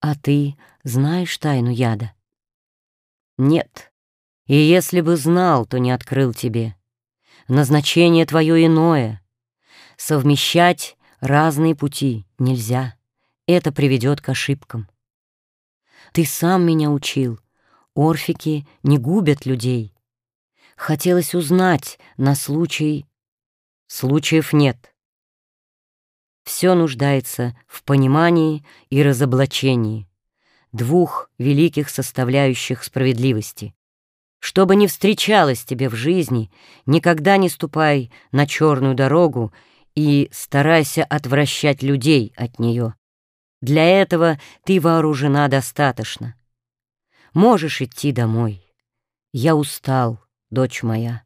А ты знаешь тайну яда? Нет. И если бы знал, то не открыл тебе. Назначение твое иное. Совмещать разные пути нельзя. Это приведет к ошибкам. Ты сам меня учил. Орфики не губят людей. Хотелось узнать на случай... Случаев нет. Все нуждается в понимании и разоблачении, двух великих составляющих справедливости. Что бы ни встречалось тебе в жизни, никогда не ступай на черную дорогу и старайся отвращать людей от нее. Для этого ты вооружена достаточно. Можешь идти домой. Я устал, дочь моя.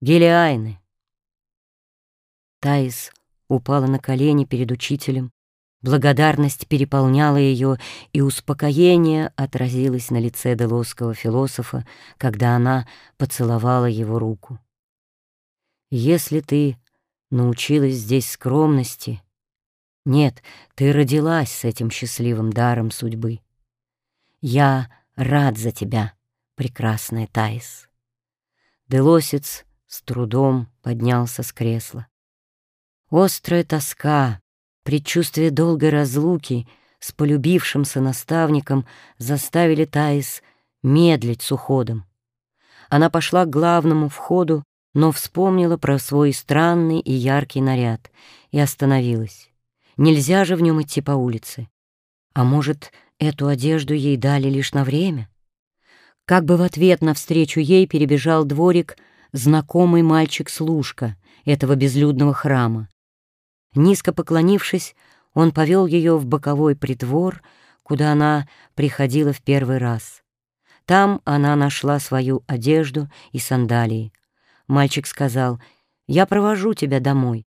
Гелиайны. Таис упала на колени перед учителем. Благодарность переполняла ее, и успокоение отразилось на лице делосского философа, когда она поцеловала его руку. «Если ты научилась здесь скромности, нет, ты родилась с этим счастливым даром судьбы. Я рад за тебя, прекрасная Таис». Делосец с трудом поднялся с кресла. Острая тоска, предчувствие долгой разлуки с полюбившимся наставником заставили Таис медлить с уходом. Она пошла к главному входу, но вспомнила про свой странный и яркий наряд и остановилась. Нельзя же в нем идти по улице. А может, эту одежду ей дали лишь на время? Как бы в ответ навстречу ей перебежал дворик знакомый мальчик-служка этого безлюдного храма. Низко поклонившись, он повел ее в боковой притвор, куда она приходила в первый раз. Там она нашла свою одежду и сандалии. Мальчик сказал, «Я провожу тебя домой».